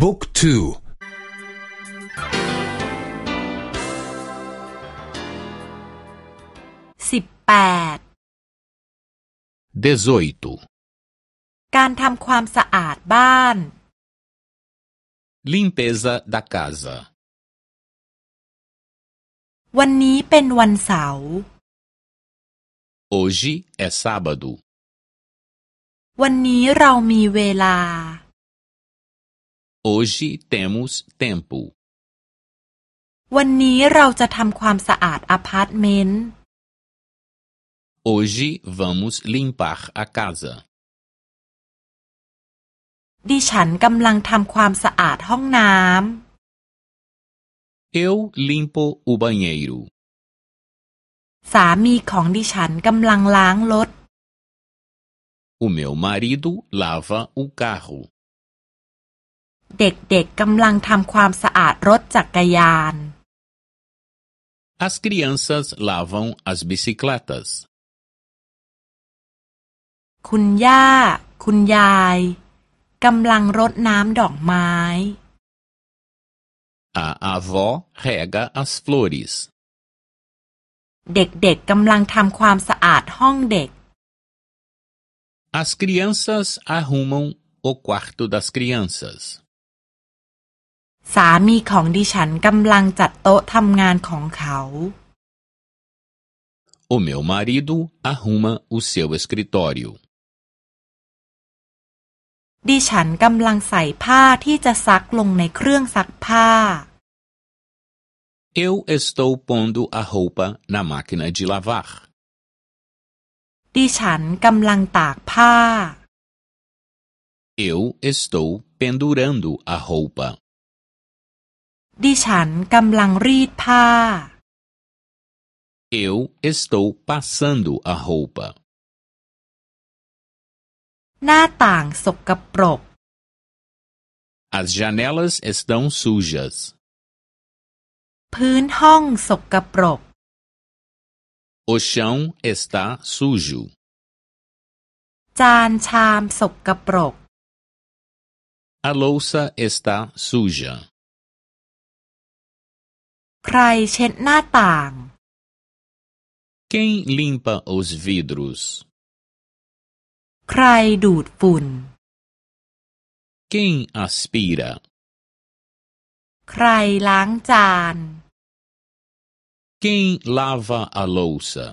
บุ๊กทูสิบแปด dezoito การทำความสะอาดบ้าน limpeza da casa วันนี้เป็นวันเสาร์ hoje é sábado วันนี้เรามีเวลา hoje temos tempo วันนี้เราจะทำความสะอาดอพาร์ตเมนต์ hoje vamos limpar a casa ดิฉันกำลังทำความสะอาดห้องน้ำ eu limpo o banheiro สามีของดิฉันกำลังล้างรถ o meu marido lava o carro เด็กๆกำลังทำความสะอาดรถจักรยาน as crianças lavam as bicicletas คุณย่า คุณยายกำลังรดน้ำดอกไม้ A avó rega as flores เด็กๆกำลังทำความสะอาดห้องเด็ก As crianças arrumam o quarto das crianças สามีของดิฉันกำลังจัดโต๊ะทำงานของเขา O meu marido arruma o seu escritório ดิฉันกำลังใส่ผ้าที่จะซักลงในเครื่องซักผ้า Eu estou pondo a roupa na máquina de lavar. ดิฉันกำลังตากผ้า Eu estou pendurando a roupa. ดิฉันกำลังรีดผ้า Eu estou passando a roupa. หน้าต่างสกปรก As janelas estão sujas. พื้นห้องสกปรก O chão está sujo. จานชามสกปรก A louça está suja. ใครเช็ดหน้าต่าง Quem limpa os vidros? ใครดูดฝุ่น Quem aspira? ใครล้างจาน Quem lava a louça?